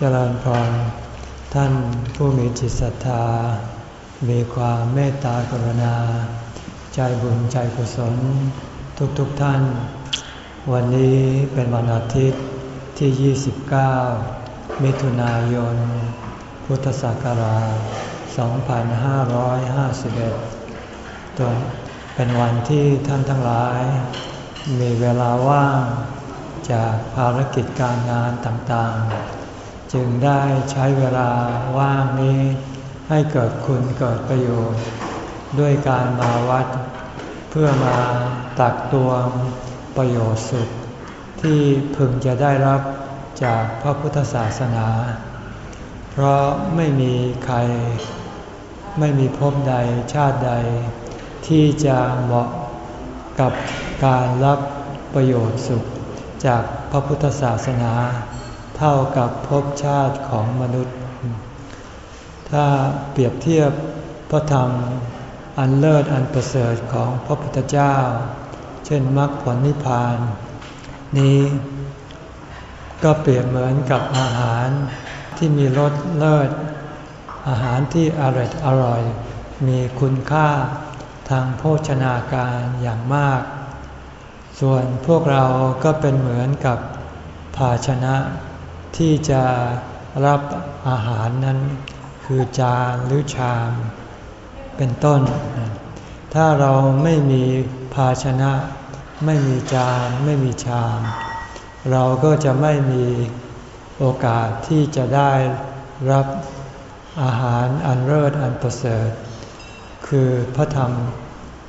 เจริญพร ท่านผู้มีจิตศรัทธา มีความเมตตากรุณา ใจบุญใจกุศล ทุกๆทท่าน วันนี้เป็นวันอาทิตย์ที่ 29 มิถุนายน พุทธศักราช 2551ตัวเป็นวันที่ท่านทั้งหลาย มีเวลาว่างจากภารกิจการงานต่างๆ จึงได้ใช้เวลาว่างนี้ให้เกิดคุณเกิดประโยชน์ ด้วยการมาวัด เพื่อมาตักตวงประโยชน์สุข ที่พึงจะได้รับจากพระพุทธศาสนา เพราะไม่มีใคร ไม่มีภพใดชาติใด ที่จะเหมาะกับการรับประโยชน์สุขจากพระพุทธศาสนา เท่ากับภพชาติของมนุษย์ ถ้าเปรียบเทียบพระธรรมอันเลิศอันประเสริฐของพระพุทธเจ้า เช่นมรรคผลนิพพาน นี้ก็เปรียบเหมือนกับอาหารที่มีรสเลิศ อาหารที่อร่อยอร่อย มีคุณค่าทางโภชนาการอย่างมาก ส่วนพวกเราก็เป็นเหมือนกับภาชนะ ที่จะรับอาหารนั้น คือจานหรือชาม เป็นต้น ถ้าเราไม่มีภาชนะ ไม่มีจานไม่มีชาม เราก็จะไม่มีโอกาสที่จะได้รับอาหารอันเลิศอันประเสริฐ คือพระธรรม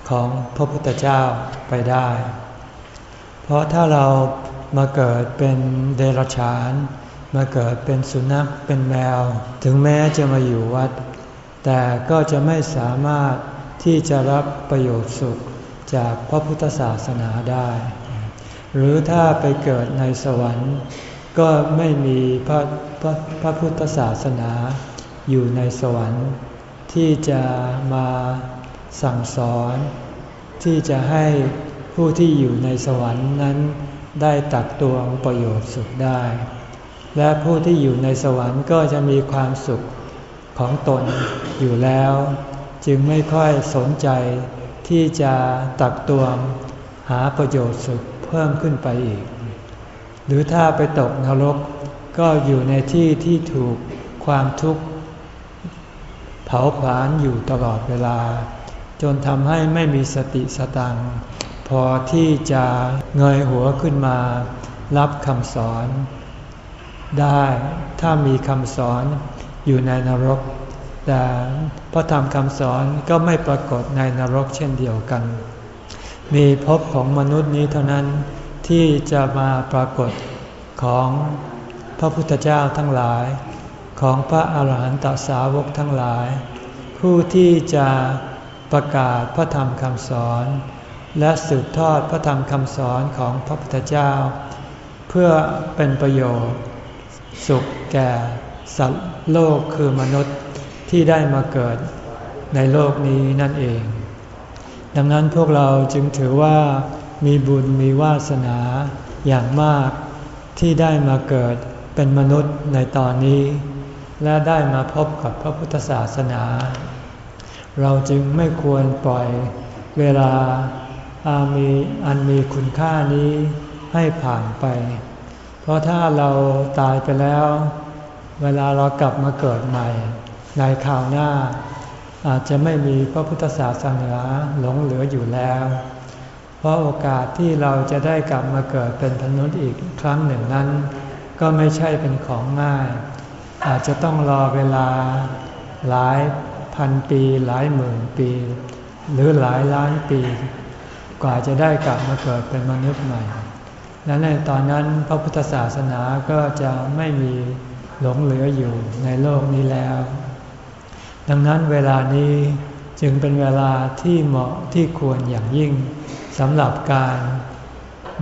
ของพระพุทธเจ้าไปได้ เพราะถ้าเรามาเกิดเป็นเดรัจฉาน มาเกิดเป็นสุนัขเป็นแมว ถึงแม้จะมาอยู่วัด แต่ก็จะไม่สามารถที่จะรับประโยชน์สุขจากพระพุทธศาสนาได้ หรือถ้าไปเกิดในสวรรค์ ก็ไม่มีพระพระพระพุทธศาสนาอยู่ในสวรรค์ ที่จะมาสั่งสอน ที่จะให้ผู้ที่อยู่ในสวรรค์นั้นได้ตักตวงประโยชน์สุขได้ และผู้ที่อยู่ในสวรรค์ก็จะมีความสุขของตนอยู่แล้ว จึงไม่ค่อยสนใจที่จะตักตวงหาประโยชน์สุขเพิ่มขึ้นไปอีก หรือถ้าไปตกนรกก็อยู่ในที่ที่ถูกความทุกข์เผาผลาญอยู่ตลอดเวลา จนทำให้ไม่มีสติสตังพอที่จะเงยหัวขึ้นมา รับคำสอน ได้ถ้ามีคำสอนอยู่ในนรก แต่พระธรรมคำสอนก็ไม่ปรากฏในนรกเช่นเดียวกัน มีภพของมนุษย์นี้เท่านั้นที่จะมาปรากฏของพระพุทธเจ้าทั้งหลาย ของพระอาหารหันตสาวกทั้งหลาย ผู้ที่จะประกาศพระธรรมคำสอน และสืบทอดพระธรรมคำสอนของพระพุทธเจ้า เพื่อเป็นประโยชน์ สุขแก่สัตว์โลกคือมนุษย์ที่ได้มาเกิดในโลกนี้นั่นเอง ดังนั้นพวกเราจึงถือว่ามีบุญมีวาสนาอย่างมากที่ได้มาเกิดเป็นมนุษย์ในตอนนี้ และได้มาพบกับพระพุทธศาสนา เราจึงไม่ควรปล่อยเวลาอามีอันมีคุณค่านี้ให้ผ่านไป ราะถ้าเราตายไปแล้ว เวลาเรากลับมาเกิดใหม่ ในข่าวหน้า อาจจะไม่มีพระพุทธศาสนาหลงเหลืออยู่แล้ว เพราะโอกาสที่เราจะได้กลับมาเกิดเป็นพนุษย์อีกครั้งหนึ่งนั้น ก็ไม่ใช่เป็นของง่าย อาจจะต้องรอเวลาหลายพันปี หลายหมื่นปี หรือหลายล้านปี กว่าจะได้กลับมาเกิดเป็นมนุษย์ใหม่ และในตอนนั้นพระพุทธศาสนาก็จะไม่มีหลงเหลืออยู่ในโลกนี้แล้ว ดังนั้นเวลานี้จึงเป็นเวลาที่เหมาะที่ควรอย่างยิ่งสำหรับการ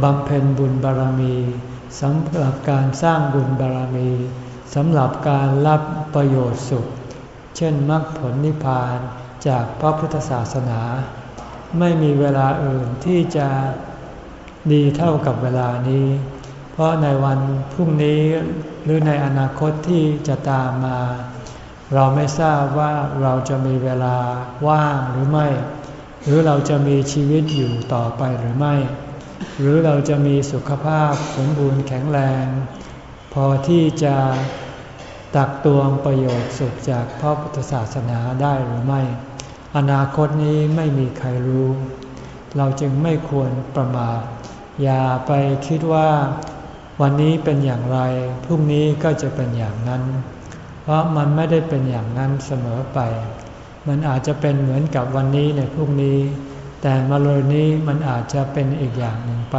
บำเพ็ญบุญบารมีสำหรับการสร้างบุญบารมีสำหรับการรับประโยชน์สุข เช่นมรรคผลนิพพานจากพระพุทธศาสนา ไม่มีเวลาอื่นที่จะ ดีเท่ากับเวลานี้ เพราะในวันพรุ่งนี้หรือในอนาคตที่จะตามมา เราไม่ทราบว่าเราจะมีเวลาว่างหรือไม่ หรือเราจะมีชีวิตอยู่ต่อไปหรือไม่ หรือเราจะมีสุขภาพสมบูรณ์แข็งแรง พอที่จะตักตวงประโยชน์สุขจากพระพุทธศาสนาได้หรือไม่ อนาคตนี้ไม่มีใครรู้ เราจึงไม่ควรประมาท อย่าไปคิดว่าวันนี้เป็นอย่างไร พรุ่งนี้ก็จะเป็นอย่างนั้น เพราะมันไม่ได้เป็นอย่างนั้นเสมอไป มันอาจจะเป็นเหมือนกับวันนี้ในพรุ่งนี้ แต่มาเลยนี้มันอาจจะเป็นอีกอย่างหนึ่งไป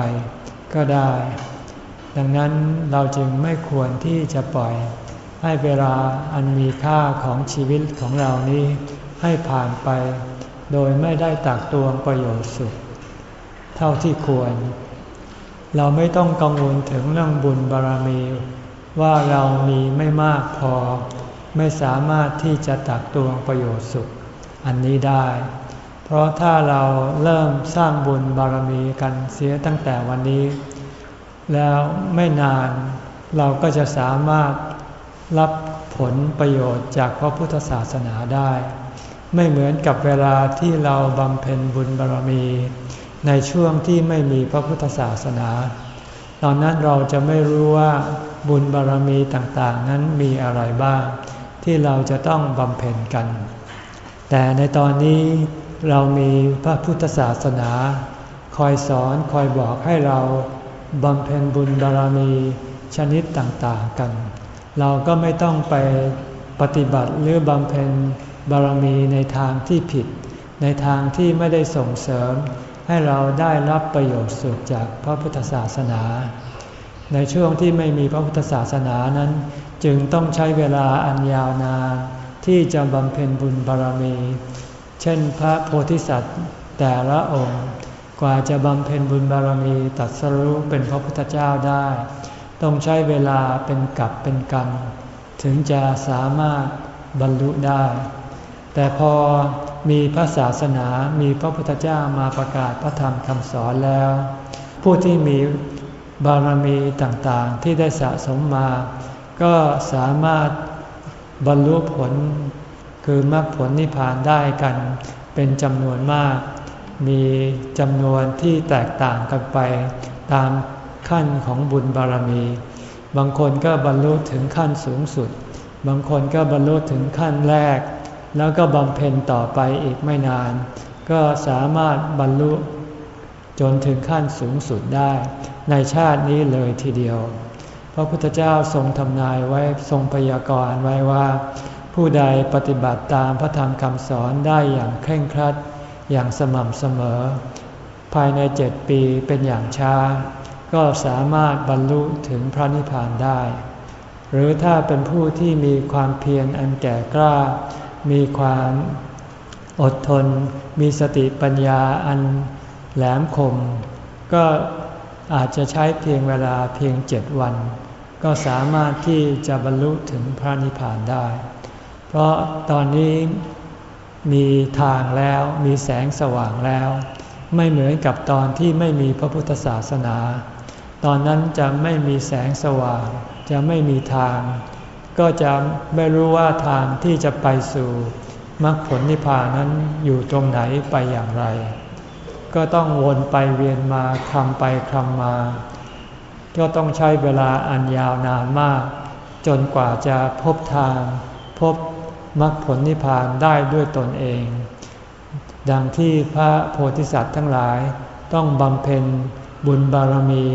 ก็ได้ ดังนั้นเราจึงไม่ควรที่จะปล่อย ให้เวลาอันมีค่าของชีวิตของเรานี้ ให้ผ่านไป โดยไม่ได้ตักตวงประโยชน์สุขเท่าที่ควร เราไม่ต้องกังวลถึงเรื่องบุญบารมี ว่าเรามีไม่มากพอ ไม่สามารถที่จะตักตวงประโยชน์สุข อันนี้ได้ เพราะถ้าเราเริ่มสร้างบุญบารมีกันเสียตั้งแต่วันนี้ แล้วไม่นานเราก็จะสามารถรับผลประโยชน์จากพระพุทธศาสนาได้ ไม่เหมือนกับเวลาที่เราบำเพ็ญบุญบารมี ในช่วงที่ไม่มีพระพุทธศาสนา ตอนนั้นเราจะไม่รู้ว่าบุญบารรมีต่างๆ นั้นมีอะไรบ้าง ที่เราจะต้องบำเพ็ญกัน แต่ในตอนนี้เรามีพระพุทธศาสนา คอยสอนคอยบอกให้เราบำเพ็ญบุญบารรมีชนิดต่างๆกัน เราก็ไม่ต้องไปปฏิบัติหรือบำเพ็ญบารมีในทางที่ผิด ในทางที่ไม่ได้ส่งเสริม ให้เราได้รับประโยชน์สุขจากพระพุทธศาสนา ในช่วงที่ไม่มีพระพุทธศาสนานั้น จึงต้องใช้เวลาอันยาวนานที่จะบำเพ็ญบุญบารมี เช่นพระโพธิสัตว์แต่ละองค์กว่าจะบำเพ็ญบุญบารมีตัดสรุปเป็นพระพุทธเจ้าได้ ต้องใช้เวลาเป็นกับเป็นกัน ถึงจะสามารถบรรลุได้ แต่พอ มีพระศาสนามีพระพุทธเจ้ามาประกาศพระธรรมคำสอนแล้ว ผู้ที่มีบารมีต่างๆที่ได้สะสมมา ก็สามารถบรรลุผลคือมรรคผลนิพพานได้กัน เป็นจำนวนมาก มีจำนวนที่แตกต่างกันไปตามขั้นของบุญบารมี บางคนก็บรรลุถึงขั้นสูงสุด บางคนก็บรรลุถึงขั้นแรก แล้วก็บำเพ็ญต่อไปอีกไม่นาน ก็สามารถบรรลุจนถึงขั้นสูงสุดได้ ในชาตินี้เลยทีเดียว พระพุทธเจ้าทรงทำนายไว้ทรงพยากรณ์ไว้ว่า ผู้ใดปฏิบัติตามพระธรรมคำสอนได้อย่างเคร่งครัด อย่างสม่ำเสมอ ภายในเจ็ดปีเป็นอย่างช้า ก็สามารถบรรลุถึงพระนิพพานได้ หรือถ้าเป็นผู้ที่มีความเพียรอันแก่กล้า มีความอดทน มีสติปัญญาอันแหลมคม ก็อาจจะใช้เพียงเวลาเพียงเจ็ดวัน ก็สามารถที่จะบรรลุถึงพระนิพพานได้ เพราะตอนนี้มีทางแล้วมีแสงสว่างแล้ว ไม่เหมือนกับตอนที่ไม่มีพระพุทธศาสนา ตอนนั้นจะไม่มีแสงสว่าง จะไม่มีทาง ก็จะไม่รู้ว่าทางที่จะไปสู่มรรคผลนิพพานนั้นอยู่ตรงไหนไปอย่างไร ก็ต้องวนไปเวียนมาคลำไปคลำมา ก็ต้องใช้เวลาอันยาวนานมาก จนกว่าจะพบทาง พบมรรคผลนิพพานได้ด้วยตนเอง ดังที่พระโพธิสัตว์ทั้งหลายต้องบำเพ็ญบุญบารมี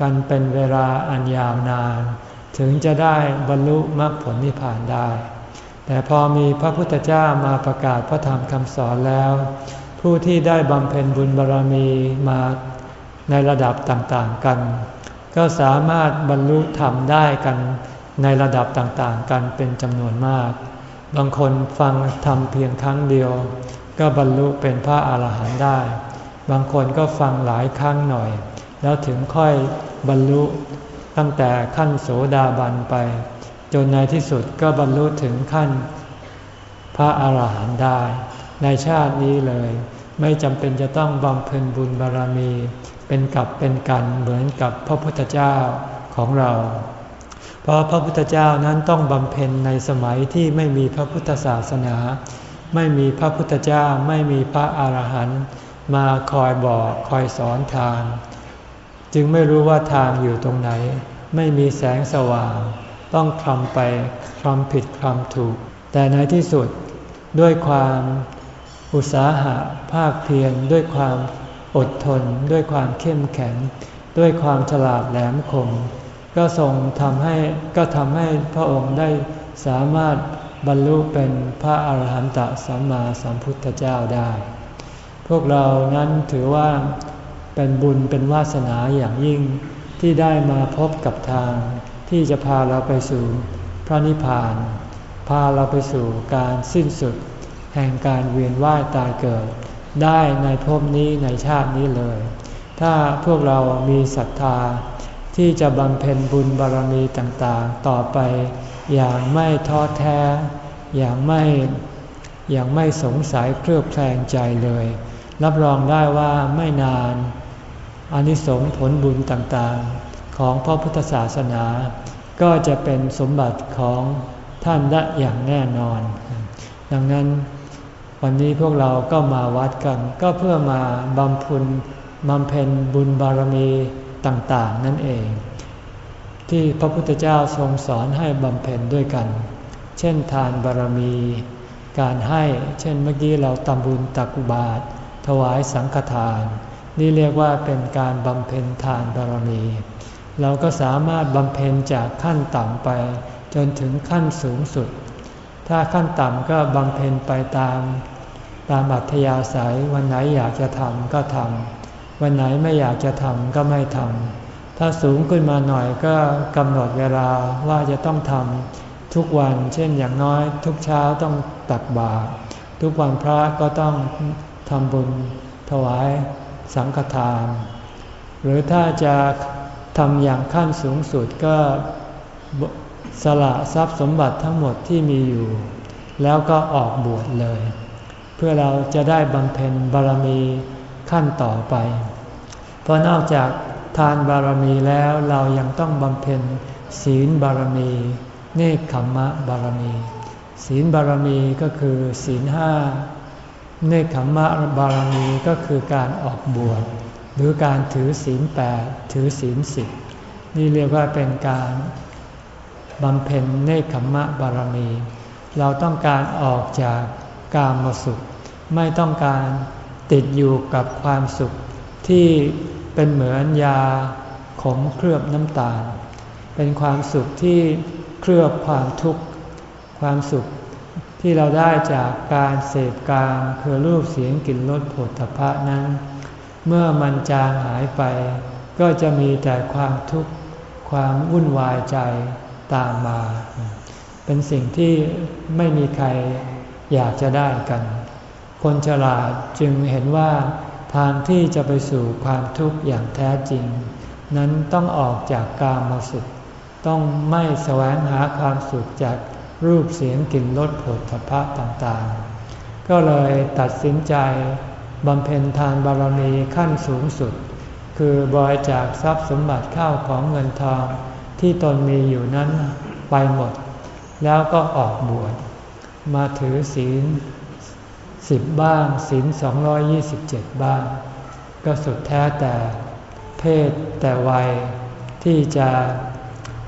กันเป็นเวลาอันยาวนาน ถึงจะได้บรรลุมรรคผลนิพพานได้ แต่พอมีพระพุทธเจ้ามาประกาศพระธรรมคำสอนแล้ว ผู้ที่ได้บำเพ็ญบุญบารรมีมาในระดับต่างๆกัน ก็สามารถบรรลุธรรมได้กันในระดับต่างๆ กันเป็นจำนวนมาก บางคนฟังธรรมเพียงครั้งเดียว ก็บรรลุเป็นพระอาหารหันต์ได้ บางคนก็ฟังหลายครั้งหน่อย แล้วถึงค่อยบรรลุ ตั้งแต่ขั้นโสดาบันไป จนในที่สุดก็บรรลุถึงขั้นพระอาหารหันต์ได้ ในชาตินี้เลย ไม่จำเป็นจะต้องบำเพ็ญบุญบารมี เป็นกับเป็นกันเหมือนกับพระพุทธเจ้าของเรา เพราะพระพุทธเจ้านั้นต้องบำเพ็ญในสมัยที่ไม่มีพระพุทธศาสนา ไม่มีพระพุทธเจ้าไม่มีพระอาหารหันต์มาคอยบอกคอยสอนทาง จึงไม่รู้ว่าทางอยู่ตรงไหน ไม่มีแสงสว่าง ต้องคลำไปคลำผิดคลำถูก แต่ในที่สุดด้วยความอุตสาหะภาคเพียรด้วยความอดทน ด้วยความเข้มแข็ง ด้วยความฉลาดแหลมคม ก็ทรงทำให้ก็ทำให้พระองค์ได้สามารถบรรลุเป็นพระอาหารหันตสัมมาสัมพุทธเจ้าได้ พวกเรานั้นถือว่า เป็นบุญเป็นวาสนาอย่างยิ่งที่ได้มาพบกับทาง ที่จะพาเราไปสู่พระนิพพาน พาเราไปสู่การสิ้นสุด แห่งการเวียนว่ายตายเกิด ได้ในภพนี้ในชาตินี้เลย ถ้าพวกเรามีศรัทธา ที่จะบำเพ็ญบุญบารมีต่างๆ ต่อไป อย่างไม่ท้อแท้ อย่างไม่อย่างไม่สงสัยเครือบแคลงใจเลย รับรองได้ว่าไม่นาน อนิสงส์ผลบุญต่างๆ ของพระพุทธศาสนา ก็จะเป็นสมบัติของท่านได้อย่างแน่นอน ดังนั้นวันนี้พวกเราก็มาวัดกัน ก็เพื่อมาบำพุนบำเพ็ญบุญบารมีต่างๆ นั่นเอง ที่พระพุทธเจ้าทรงสอนให้บำเพ็ญด้วยกัน เช่นทานบารมี การให้เช่นเมื่อกี้เราตำบุญตักบาตรถวายสังฆทาน นี่เรียกว่าเป็นการบำเพ็ญทานบารมี เราก็สามารถบำเพ็ญจากขั้นต่ำไป จนถึงขั้นสูงสุด ถ้าขั้นต่ำก็บำเพ็ญไปตาม ตามอัธยาศัยวันไหนอยากจะทำก็ทำวันไหนไม่อยากจะทำก็ไม่ทำถ้าสูงขึ้นมาหน่อยก็กำหนดเวลาว่าจะต้องทำทุกวันเช่นอย่างน้อย ทุกเช้าต้องตักบาตรทุกวันพระก็ต้องทำบุญถวาย สังฆทาน หรือถ้าจะทำอย่างขั้นสูงสุดก็สละทรัพย์สมบัติทั้งหมดที่มีอยู่ แล้วก็ออกบวชเลย เพื่อเราจะได้บำเพ็ญบารมีขั้นต่อไป เพราะนอกจากทานบารมีแล้วเรายังต้องบำเพ็ญศีลบารมี เนคขมมะบารมี ศีลบารมีก็คือศีลห้า เนคขมะบารมีก็คือการออกบวชหรือการถือศีลแปดถือศีลสิบนี่เรียกว่าเป็นการบำเพ็ญเนคขมมะบารมี เราต้องการออกจากกามสุข ไม่ต้องการติดอยู่กับความสุขที่เป็นเหมือนยาขมเคลือบน้ำตาล เป็นความสุขที่เคลือบความทุกข์ ความสุข ที่เราได้จากการเสพกามคือรูปเสียงกลิ่นรสผลตภะนั้น เมื่อมันจางหายไป ก็จะมีแต่ความทุกข์ความวุ่นวายใจตามมา เป็นสิ่งที่ไม่มีใครอยากจะได้กัน คนฉลาดจึงเห็นว่าทางที่จะไปสู่ความทุกข์อย่างแท้จริง นั้นต้องออกจากกามาสุข ต้องไม่แสวงหาความสุขจาก รูปเสียงกลิ่นรสผลพระต่างๆ ก็เลยตัดสินใจบำเพ็ญทานบารมีขั้นสูงสุด คือบริจาคทรัพย์สมบัติข้าวของเงินทองที่ตนมีอยู่นั้นไปหมด แล้วก็ออกบวชมาถือศีลสิบบ้างศีลสองยี่สิบเจ็ดบ้าง ก็สุดแท้แต่เพศแต่วัยที่จะ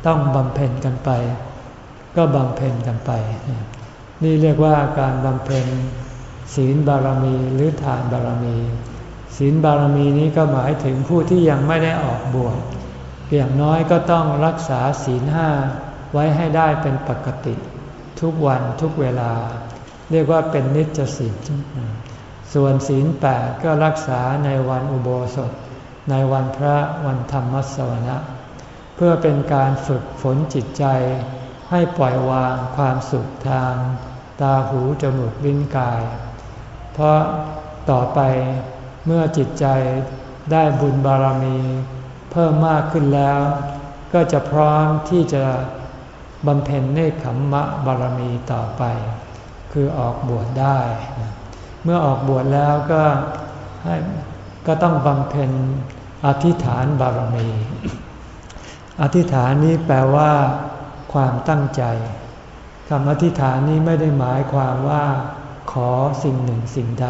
ต้องบำเพ็ญกันไป ก็บำเพ็ญกันไป นี่เรียกว่าการบำเพ็ญศีลบารมีหรือทานบารมี ศีลบารมีนี้ก็หมายถึงผู้ที่ยังไม่ได้ออกบวชอย่างน้อยก็ต้องรักษาศีลห้าไว้ให้ได้เป็นปกติ ทุกวันทุกเวลา เรียกว่าเป็นนิจศีลส่วนศีลแปดก็รักษาในวันอุโบสถ ในวันพระวันธรรมสวนะ เพื่อเป็นการฝึกฝนจิตใจ ให้ปล่อยวางความสุขทาง ตาหูจมูกลิ้นกาย เพราะต่อไปเมื่อจิตใจได้บุญบารมี เพิ่มมากขึ้นแล้ว ก็จะพร้อมที่จะบำเพ็ญเนคขมมะบารมีต่อไป คือออกบวชได้ เมื่อออกบวชแล้วก็ให้ก็ต้องบำเพ็ญอธิษฐานบารมี อธิษฐานนี้แปลว่า ความตั้งใจคำอธิษฐานนี้ไม่ได้หมายความว่าขอสิ่งหนึ่งสิ่งใด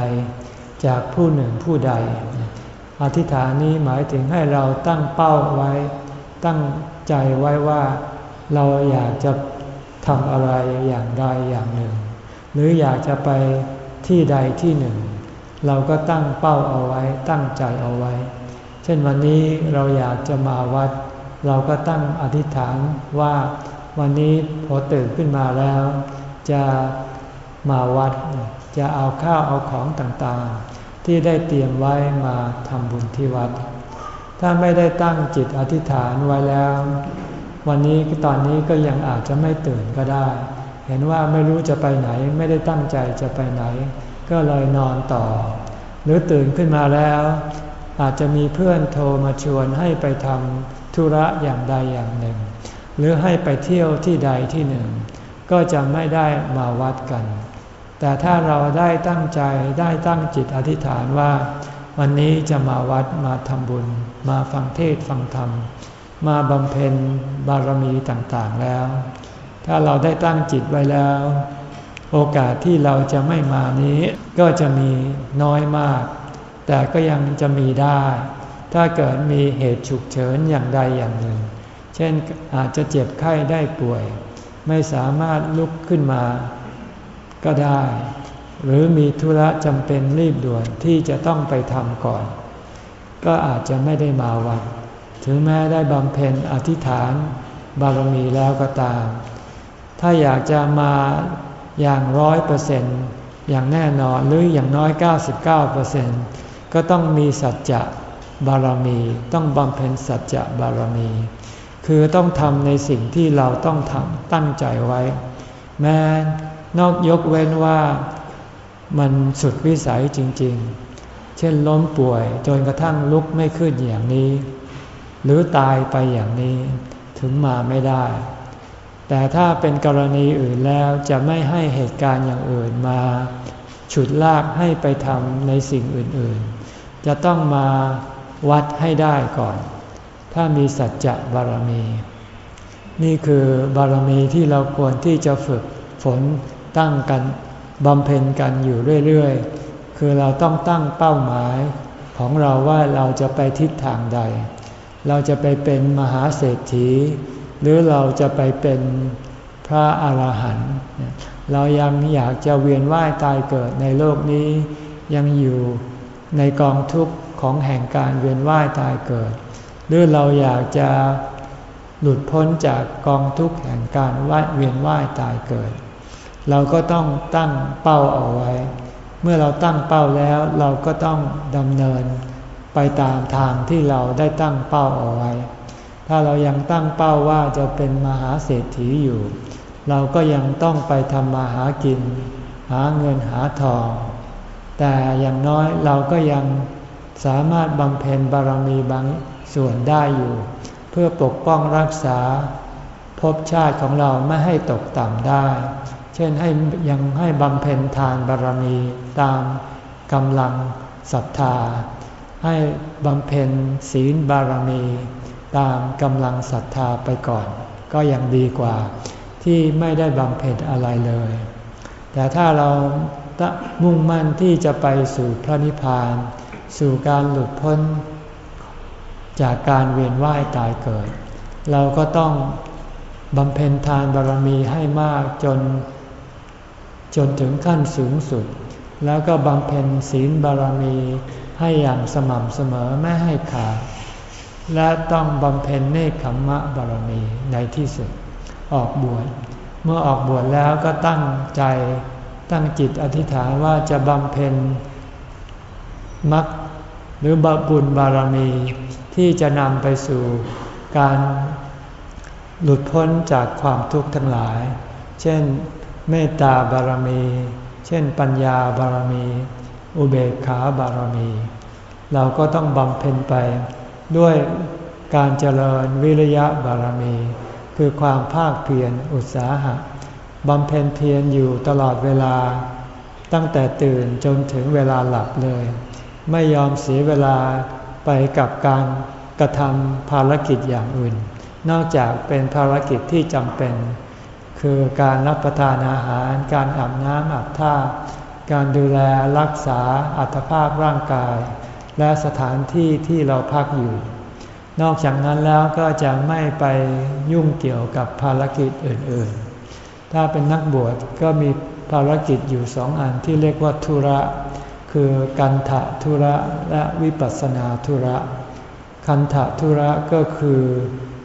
จากผู้หนึ่งผู้ใด อธิษฐานนี้หมายถึงให้เราตั้งเป้าไว้ ตั้งใจไว้ว่า เราอยากจะทำอะไรอย่างใดอย่างหนึ่ง หรืออยากจะไปที่ใดที่หนึ่ง เราก็ตั้งเป้าเอาไว้ ตั้งใจเอาไว้ เช่นวันนี้เราอยากจะมาวัด เราก็ตั้งอธิษฐานว่า วันนี้พอตื่นขึ้นมาแล้ว จะมาวัด จะเอาข้าวเอาของต่างๆ ที่ได้เตรียมไว้มาทำบุญที่วัด ถ้าไม่ได้ตั้งจิตอธิษฐานไว้แล้ว วันนี้ตอนนี้ก็ยังอาจจะไม่ตื่นก็ได้ เห็นว่าไม่รู้จะไปไหนไม่ได้ตั้งใจจะไปไหน ก็เลยนอนต่อ หรือตื่นขึ้นมาแล้ว อาจจะมีเพื่อนโทรมาชวนให้ไปทำธุระอย่างใดอย่างหนึ่ง หรือให้ไปเที่ยวที่ใดที่หนึ่ง ก็จะไม่ได้มาวัดกัน แต่ถ้าเราได้ตั้งใจได้ตั้งจิตอธิษฐานว่า วันนี้จะมาวัดมาทำบุญ มาฟังเทศฟังธรรม มาบำเพ็ญบารมีต่างๆแล้ว ถ้าเราได้ตั้งจิตไว้แล้ว โอกาสที่เราจะไม่มานี้ก็จะมีน้อยมาก แต่ก็ยังจะมีได้ ถ้าเกิดมีเหตุฉุกเฉินอย่างใดอย่างหนึ่ง ช่นอาจจะเจ็บไข้ได้ป่วย ไม่สามารถลุกขึ้นมา ก็ได้ หรือมีธุระจำเป็นรีบด่วนที่จะต้องไปทำก่อน ก็อาจจะไม่ได้มาวัน ถึงแม้ได้บำเพ็ญอธิษฐาน บารมีแล้วก็ตาม ถ้าอยากจะมาอย่างร้อยเปอร์เซ็นต์อย่างแน่นอนหรืออย่างน้อย 99เปอร์เซ็นต์ก็ต้องมีสัจจะบารมี ต้องบำเพ็ญสัจจะบารมี คือต้องทำในสิ่งที่เราต้องทำตั้งใจไว้ แม้นอกยกเว้นว่ามันสุดวิสัยจริง ๆ เช่นล้มป่วยจนกระทั่งลุกไม่ขึ้นอย่างนี้ หรือตายไปอย่างนี้ถึงมาไม่ได้ แต่ถ้าเป็นกรณีอื่นแล้วจะไม่ให้เหตุการณ์อย่างอื่นมา ฉุดลากให้ไปทำในสิ่งอื่นๆ จะต้องมาวัดให้ได้ก่อน ถ้ามีสัจจะบารมี นี่คือบารมีที่เราควรที่จะฝึกฝนตั้งกันบำเพ็ญกันอยู่เรื่อยๆ คือเราต้องตั้งเป้าหมายของเราว่าเราจะไปทิศทางใด เราจะไปเป็นมหาเศรษฐี หรือเราจะไปเป็นพระอาหารหันต์เรายังอยากจะเวียนว่ายตายเกิดในโลกนี้ ยังอยู่ในกองทุกข์ของแห่งการเวียนว่ายตายเกิด หรือเราอยากจะหลุดพ้นจากกองทุกข์แห่งการว่ายเวียนว่ายตายเกิด เราก็ต้องตั้งเป้าเอาไว้ เมื่อเราตั้งเป้าแล้วเราก็ต้องดำเนินไปตามทางที่เราได้ตั้งเป้าเอาไว้ ถ้าเรายังตั้งเป้าว่าจะเป็นมหาเศรษฐีอยู่ เราก็ยังต้องไปทำมาหากิน หาเงินหาทอง แต่อย่างน้อยเราก็ยังสามารถบำเพ็ญบารมีบาง ส่วนได้อยู่ เพื่อปกป้องรักษาภพชาติของเราไม่ให้ตกต่ำได้ เช่นให้ยังให้บำเพ็ญทานบารมีตามกำลังศรัทธา ให้บำเพ็ญศีลบารมีตามกำลังศรัทธาไปก่อน ก็ยังดีกว่าที่ไม่ได้บำเพ็ญอะไรเลย แต่ถ้าเรามุ่งมั่นที่จะไปสู่พระนิพพาน สู่การหลุดพ้น จากการเวียนว่ายตายเกิด เราก็ต้องบำเพ็ญทานบารมีให้มากจน จนถึงขั้นสูงสุด แล้วก็บำเพ็ญศีลบารมีให้อย่างสม่ำเสมอไม่ให้ขาดและต้องบำเพ็ญเนคขมมะบารมีในที่สุด ออกบวชเมื่อออกบวชแล้วก็ตั้งใจตั้งจิตอธิษฐานว่าจะบำเพ็ญมรรคหรือบุญบารมี ที่จะนำไปสู่การหลุดพ้นจากความทุกข์ทั้งหลาย เช่น เมตตาบารมี เช่น ปัญญาบารมี อุเบกขาบารมี เราก็ต้องบำเพ็ญไปด้วยการเจริญวิริยะบารมี คือความภาคเพียรอุตสาหะบำเพ็ญเพียรอยู่ตลอดเวลา ตั้งแต่ตื่นจนถึงเวลาหลับเลย ไม่ยอมเสียเวลา ไปกับการกระทำภารกิจอย่างอื่น นอกจากเป็นภารกิจที่จำเป็น คือการรับประทานอาหาร การอาบน้ำอาบท่า การดูแลรักษาอัตภาพร่างกาย และสถานที่ที่เราพักอยู่ นอกจากนั้นแล้วก็จะไม่ไปยุ่งเกี่ยวกับภารกิจอื่นๆ ถ้าเป็นนักบวชก็มีภารกิจอยู่สองอันที่เรียกว่าธุระ คือกันทะธุระและวิปัสสนาธุระ คันทะธุระก็คือ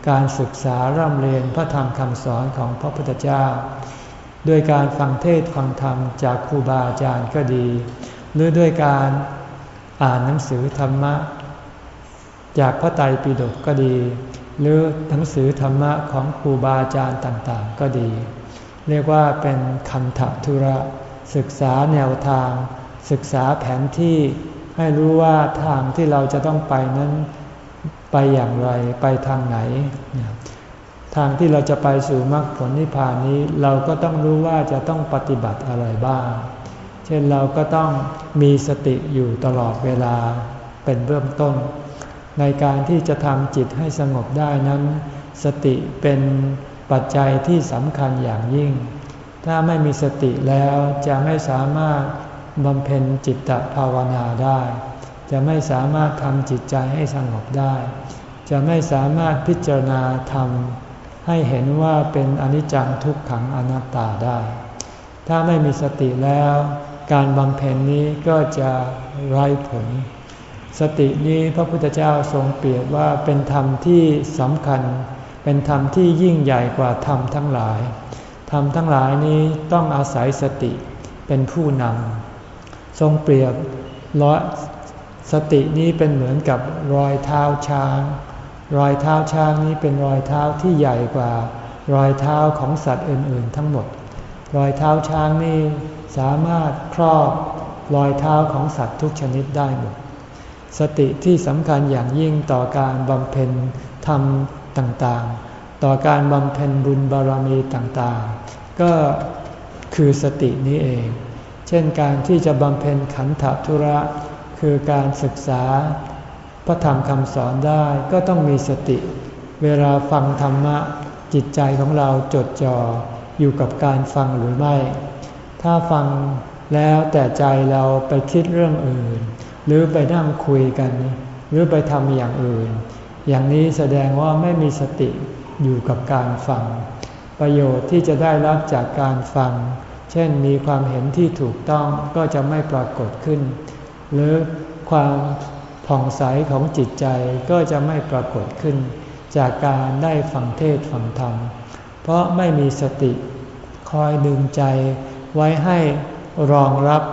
การศึกษาร่ำเรียนพระธรรมคำสอนของพระพุทธเจ้า ด้วยการฟังเทศฟังธรรมจากครูบาอาจารย์ก็ดี หรือด้วยการอ่านหนังสือธรรมะ จากพระไตรปิฎกก็ดี หรือหนังสือธรรมะของครูบาอาจารย์ต่างๆ ก็ดี เรียกว่าเป็นคันธทุระศึกษาแนวทาง ศึกษาแผนที่ให้รู้ว่าทางที่เราจะต้องไปนั้นไปอย่างไรไปทางไหน ทางที่เราจะไปสู่มรรคผลนิพพานนี้เราก็ต้องรู้ว่าจะต้องปฏิบัติอะไรบ้าง เช่นเราก็ต้องมีสติอยู่ตลอดเวลาเป็นเบื้องต้น ในการที่จะทำจิตให้สงบได้นั้น สติเป็นปัจจัยที่สำคัญอย่างยิ่ง ถ้าไม่มีสติแล้วจะไม่สามารถ บำเพ็ญจิตตภาวนาได้ จะไม่สามารถทำจิตใจให้สงบได้ จะไม่สามารถพิจารณาธรรมให้เห็นว่าเป็นอนิจจังทุกขังอนัตตาได้ ถ้าไม่มีสติแล้ว การบำเพ็ญนี้ก็จะไร้ผล สตินี้พระพุทธเจ้าทรงเปรียบว่าเป็นธรรมที่สำคัญ เป็นธรรมที่ยิ่งใหญ่กว่าธรรมทั้งหลาย ธรรมทั้งหลายนี้ต้องอาศัยสติเป็นผู้นำ ทรงเปรียบร้อยสตินี้เป็นเหมือนกับรอยเท้าช้าง รอยเท้าช้างนี้เป็นรอยเท้าที่ใหญ่กว่ารอยเท้าของสัตว์อื่นๆ ทั้งหมด รอยเท้าช้างนี้สามารถครอบรอยเท้าของสัตว์ทุกชนิดได้หมด สติที่สำคัญอย่างยิ่งต่อการบำเพ็ญธรรมต่างๆ ต่อการบำเพ็ญบุญบารมีต่างๆ ก็คือสตินี้เอง เช่นการที่จะบำเพ็ญขันธทุระ คือการศึกษา พระธรรมคำสอนได้ก็ต้องมีสติ เวลาฟังธรรมะ จิตใจของเราจดจ่ออยู่กับการฟังหรือไม่ ถ้าฟังแล้วแต่ใจเราไปคิดเรื่องอื่น หรือไปนั่งคุยกัน หรือไปทำอย่างอื่น อย่างนี้แสดงว่าไม่มีสติอยู่กับการฟัง ประโยชน์ที่จะได้รับจากการฟัง เช่นมีความเห็นที่ถูกต้องก็จะไม่ปรากฏขึ้น หรือความผ่องใสของจิตใจก็จะไม่ปรากฏขึ้น จากการได้ฟังเทศฟังธรรม เพราะไม่มีสติคอยดึงใจไว้ให้รองรับ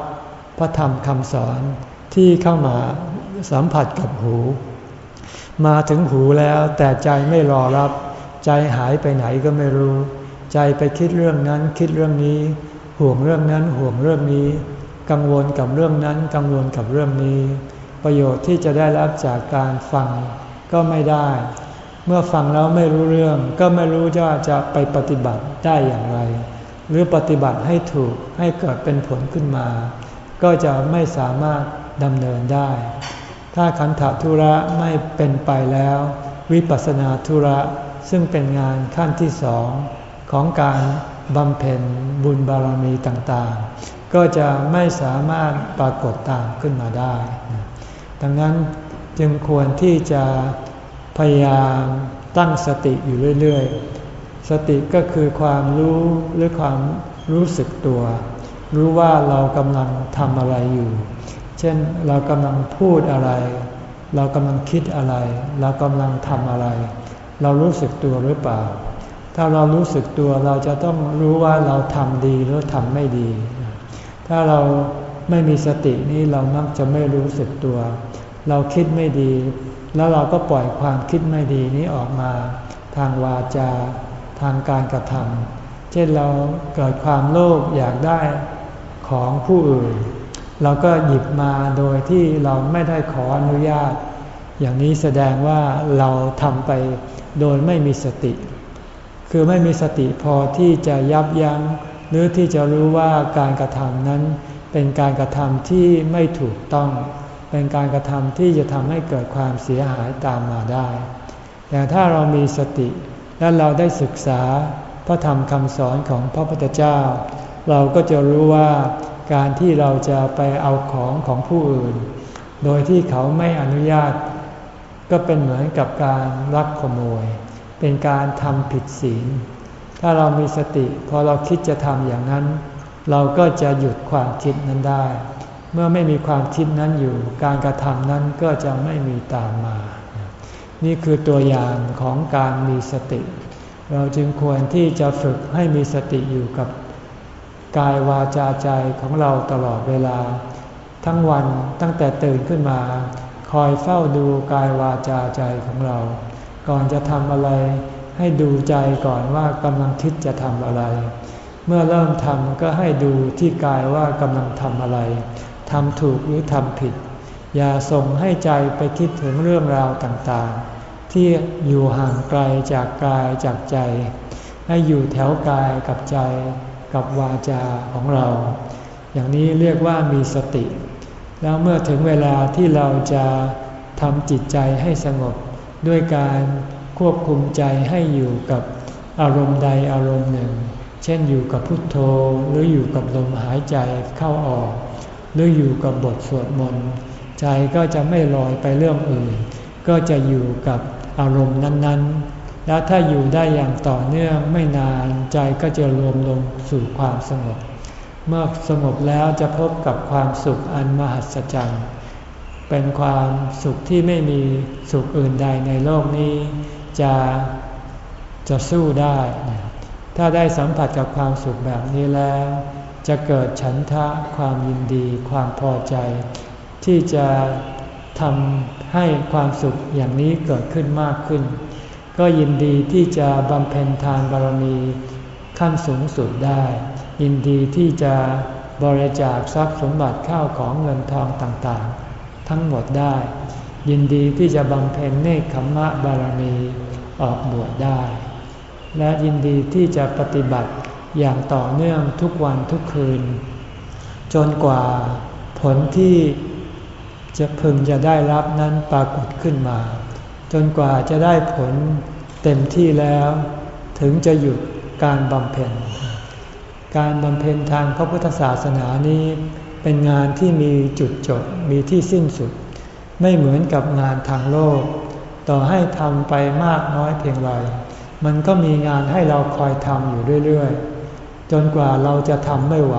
พระธรรมคำสอนที่เข้ามาสัมผัสกับหู มาถึงหูแล้วแต่ใจไม่รอรับ ใจหายไปไหนก็ไม่รู้ ใจไปคิดเรื่องนั้นคิดเรื่องนี้ ห่วงเรื่องนั้นห่วงเรื่องนี้ กังวลกับเรื่องนั้นกังวลกับเรื่องนี้ ประโยชน์ที่จะได้รับจากการฟังก็ไม่ได้ เมื่อฟังแล้วไม่รู้เรื่อง ก็ไม่รู้ว่าจะไปปฏิบัติได้อย่างไร หรือปฏิบัติให้ถูกให้เกิดเป็นผลขึ้นมา ก็จะไม่สามารถดำเนินได้ ถ้าขันธทุระไม่เป็นไปแล้ว วิปัสนาธุระซึ่งเป็นงานขั้นที่สองของการ บำเพ็ญบุญบารมีต่างๆ ก็จะไม่สามารถปรากฏตามขึ้นมาได้ ดังนั้นจึงควรที่จะพยายามตั้งสติอยู่เรื่อยๆ สติก็คือความรู้หรือความรู้สึกตัว รู้ว่าเรากำลังทำอะไรอยู่ เช่นเรากำลังพูดอะไร เรากำลังคิดอะไร เรากำลังทำอะไร เรารู้สึกตัวหรือเปล่า ถ้าเรารู้สึกตัวเราจะต้องรู้ว่าเราทำดีหรือทำไม่ดี ถ้าเราไม่มีสตินี้เรามักจะไม่รู้สึกตัว เราคิดไม่ดี แล้วเราก็ปล่อยความคิดไม่ดีนี้ออกมา ทางวาจา ทางการกระทำเช่นเราเกิดความโลภอยากได้ของผู้อื่น เราก็หยิบมาโดยที่เราไม่ได้ขออนุญาต อย่างนี้แสดงว่าเราทำไปโดยไม่มีสติ คือไม่มีสติพอที่จะยับยัง้ง หรือที่จะรู้ว่าการกระทำนั้น เป็นการกระทำที่ไม่ถูกต้อง เป็นการกระทำที่จะทำให้เกิดความเสียหายตามมาได้ แต่ถ้าเรามีสติและเราได้ศึกษาพระธรรมคำสอนของพระพุทธเจ้า เราก็จะรู้ว่าการที่เราจะไปเอาของของผู้อื่น โดยที่เขาไม่อนุญาต ก็เป็นเหมือนกับการลักขโมย เป็นการทำผิดศีล ถ้าเรามีสติพอเราคิดจะทำอย่างนั้น เราก็จะหยุดความคิดนั้นได้ เมื่อไม่มีความคิดนั้นอยู่ การกระทำนั้นก็จะไม่มีตามมา นี่คือตัวอย่างของการมีสติ เราจึงควรที่จะฝึกให้มีสติอยู่กับกายวาจาใจของเราตลอดเวลา ทั้งวันตั้งแต่ตื่นขึ้นมา คอยเฝ้าดูกายวาจาใจของเรา ก่อนจะทำอะไร ให้ดูใจก่อนว่ากำลังคิดจะทำอะไร เมื่อเริ่มทำก็ให้ดูที่กายว่ากำลังทำอะไรทำถูกหรือทำผิด อย่าส่งให้ใจไปคิดถึงเรื่องราวต่างๆ ที่อยู่ห่างไกลจากกายจากใจ ให้อยู่แถวกายกับใจกับวาจาของเรา อย่างนี้เรียกว่ามีสติ แล้วเมื่อถึงเวลาที่เราจะทำจิตใจให้สงบ ด้วยการควบคุมใจให้อยู่กับอารมณ์ใดอารมณ์หนึ่ง เช่นอยู่กับพุทโธหรืออยู่กับลมหายใจเข้าออก หรืออยู่กับบทสวดมนต์ใจก็จะไม่ลอยไปเรื่องอื่น ก็จะอยู่กับอารมณ์นั้นๆ แล้วถ้าอยู่ได้อย่างต่อเนื่องไม่นานใจก็จะรวมลงสู่ความสงบ เมื่อสงบแล้วจะพบกับความสุขอันมหัศจรรย์ เป็นความสุขที่ไม่มีสุขอื่นใดในโลกนี้ จะจะสู้ได้ ถ้าได้สัมผัสกับความสุขแบบนี้แล้ว จะเกิดฉันทะความยินดี ความพอใจ ที่จะทำให้ความสุขอย่างนี้เกิดขึ้นมากขึ้น ก็ยินดีที่จะบำเพ็ญทานบารมีขั้นสูงสุดได้ ยินดีที่จะบริจาคทรัพย์สมบัติข้าวของเงินทองต่างๆ ทั้งหมดได้ ยินดีที่จะบำเพ็ญเนคขมมะบารมีออกบวชได้ และยินดีที่จะปฏิบัติอย่างต่อเนื่องทุกวันทุกคืน จนกว่าผลที่จะพึงจะได้รับนั้นปรากฏขึ้นมา จนกว่าจะได้ผลเต็มที่แล้ว ถึงจะหยุดการบำเพ็ญ การบำเพ็ญทางพระพุทธศาสนานี้ เป็นงานที่มีจุดจบมีที่สิ้นสุด ไม่เหมือนกับงานทางโลก ต่อให้ทำไปมากน้อยเพียงไรมันก็มีงานให้เราคอยทำอยู่เรื่อยๆ จนกว่าเราจะทำไม่ไหว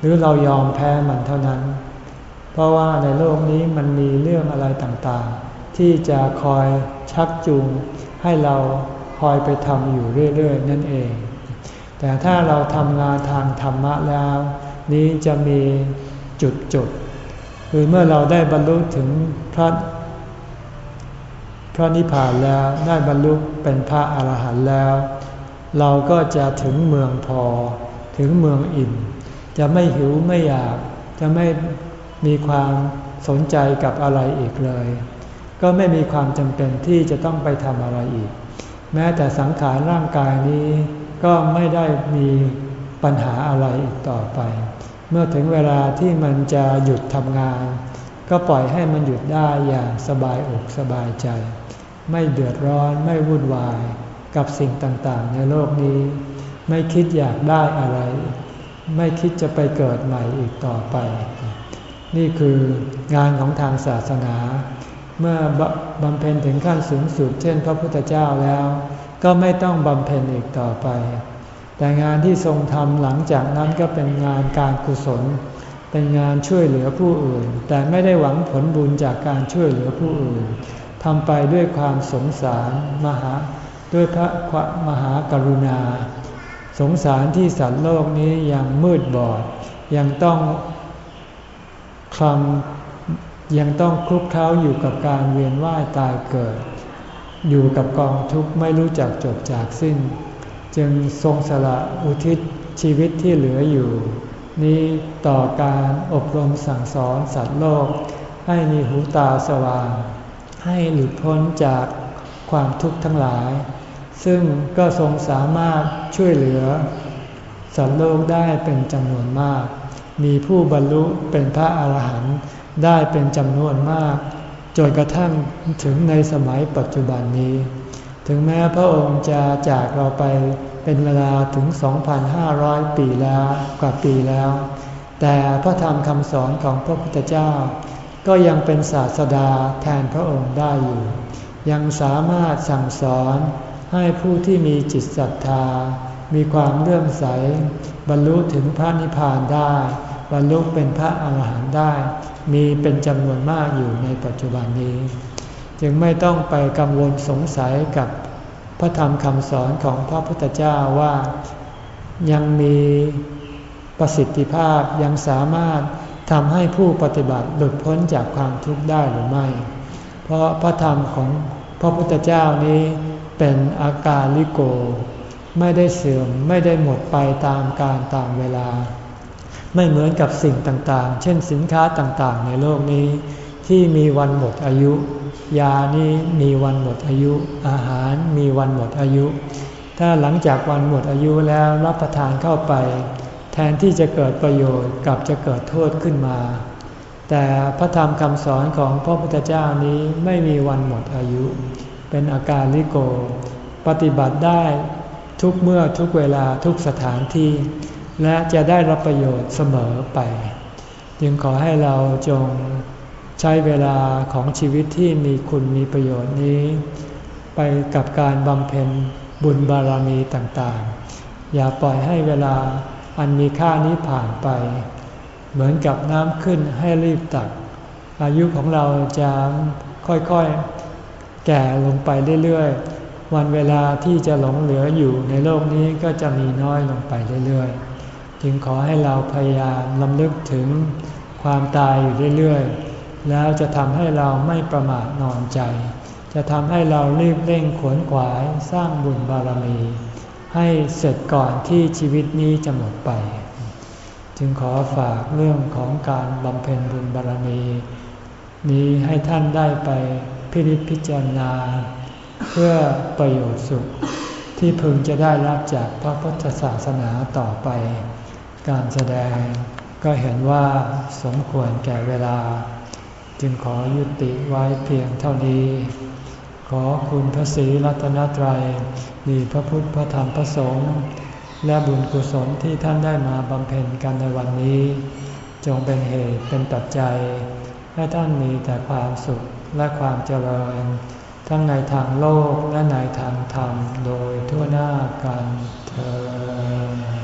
หรือเรายอมแพ้มันเท่านั้น เพราะว่าในโลกนี้มันมีเรื่องอะไรต่างๆ ที่จะคอยชักจูงให้เราคอยไปทำอยู่เรื่อยๆ นั่นเอง แต่ถ้าเราทำงานทางธรรมะแล้ว นี้จะมีจุดจบคือเมื่อเราได้บรรลุถึงพระพระนิพพานแล้วได้บรรลุเป็นพระอาหารหันต์แล้ว เราก็จะถึงเมืองพอ ถึงเมืองอิ่ม จะไม่หิวไม่อยากจะไม่มีความสนใจกับอะไรอีกเลย ก็ไม่มีความจำเป็นที่จะต้องไปทำอะไรอีก แม้แต่สังขารร่างกายนี้ก็ไม่ได้มี ปัญหาอะไรอีกต่อไป เมื่อถึงเวลาที่มันจะหยุดทำงาน ก็ปล่อยให้มันหยุดได้อย่างสบายอกสบายใจ ไม่เดือดร้อนไม่วุ่นวายกับสิ่งต่างๆ ในโลกนี้ ไม่คิดอยากได้อะไร ไม่คิดจะไปเกิดใหม่อีกต่อไป นี่คืองานของทางศาสนา เมื่อบำเพ็ญถึงขั้นสูงสุด เช่น พระพุทธเจ้าแล้ว ก็ไม่ต้องบำเพ็ญอีกต่อไป แต่งานที่ทรงทำหลังจากนั้นก็เป็นงานการกุศล เป็นงานช่วยเหลือผู้อื่น แต่ไม่ได้หวังผลบุญจากการช่วยเหลือผู้อื่นทำไปด้วยความสงสารมหาด้วยพระมหากรุณา สงสารที่สัตว์โลกนี้ยังมืดบอด ยังต้องคลำยังต้องคลุกเคล้าอยู่กับการเวียนว่ายตายเกิด อยู่กับกองทุกข์ไม่รู้จักจบจากสิ้น จึงทรงสละอุทิศชีวิตที่เหลืออยู่ นี้ต่อการอบรมสั่งสอนสัตว์โลก ให้มีหูตาสว่าง ให้หลุดพ้นจากความทุกข์ทั้งหลาย ซึ่งก็ทรงสามารถช่วยเหลือ สัตว์โลกได้เป็นจำนวนมาก มีผู้บรรลุเป็นพระอาหารหันต์ได้เป็นจำนวนมากจนกระทั่งถึงในสมัยปัจจุบันนี้ ถึงแม้พระองค์จะจากเราไปเป็นเวลาถึง 2,500 ปีแล้วกว่าปีแล้ว แต่พระธรรมคำสอนของพระพุทธเจ้า ก็ยังเป็นศาสดาแทนพระองค์ได้อยู่ ยังสามารถสั่งสอนให้ผู้ที่มีจิตศรัทธา มีความเลื่อมใส บรรลุถึงพระนิพพานได้ บรรลุเป็นพระอาหารหันต์ได้ มีเป็นจำนวนมากอยู่ในปัจจุบันนี้ จึงไม่ต้องไปกังวลสงสัยกับพระธรรมคำสอนของพระพุทธเจ้าว่ายังมีประสิทธิภาพยังสามารถทำให้ผู้ปฏิบัติหลุดพ้นจากความทุกข์ได้หรือไม่ เพราะพระธรรมของพระพุทธเจ้านี้เป็นอาการลิโก ไม่ได้เสื่อมไม่ได้หมดไปตามการตามเวลา ไม่เหมือนกับสิ่งต่างๆ เช่นสินค้าต่างๆ ในโลกนี้ ที่มีวันหมดอายุ ยานี้มีวันหมดอายุ อาหารมีวันหมดอายุ ถ้าหลังจากวันหมดอายุแล้วรับประทานเข้าไป แทนที่จะเกิดประโยชน์กลับจะเกิดโทษขึ้นมา แต่พระธรรมคำสอนของพระพุทธเจ้านี้ไม่มีวันหมดอายุ เป็นอาการลิโก ปฏิบัติได้ทุกเมื่อทุกเวลาทุกสถานที่ และจะได้รับประโยชน์เสมอไป จึงขอให้เราจง ใช้เวลาของชีวิตที่มีคุณมีประโยชน์นี้ ไปกับการบำเพ็ญบุญบารมีต่างๆ อย่าปล่อยให้เวลาอันมีค่านี้ผ่านไป เหมือนกับน้ำขึ้นให้รีบตัก อายุของเราจะค่อยๆ แก่ลงไปเรื่อยๆ วันเวลาที่จะหลงเหลืออยู่ในโลกนี้ก็จะมีน้อยลงไปเรื่อยๆ จึงขอให้เราพยายามลำลึกถึงความตายอยู่เรื่อยๆ แล้วจะทำให้เราไม่ประมาทนอนใจ จะทำให้เรารีบเร่งขวนขวายสร้างบุญบารมี ให้เสร็จก่อนที่ชีวิตนี้จะหมดไป จึงขอฝากเรื่องของการบำเพ็ญบุญบารมี นี้ให้ท่านได้ไปพิจิพิจารณา เพื่อประโยชน์สุข ที่พึงจะได้รับจากพระพุทธศาสนาต่อไป การแสดงก็เห็นว่าสมควรแก่เวลา จึงขอยุติไว้เพียงเท่านี้ ขอคุณพระศรีรัตนตรัยมีพระพุทธพระธรรมพระสงฆ์และบุญกุศลที่ท่านได้มาบำเพ็ญกันในวันนี้ จงเป็นเหตุเป็นปัจจัย ให้ท่านมีแต่ความสุขและความเจริญ ทั้งในทางโลกและในทางธรรมโดยทั่วหน้ากันเธอ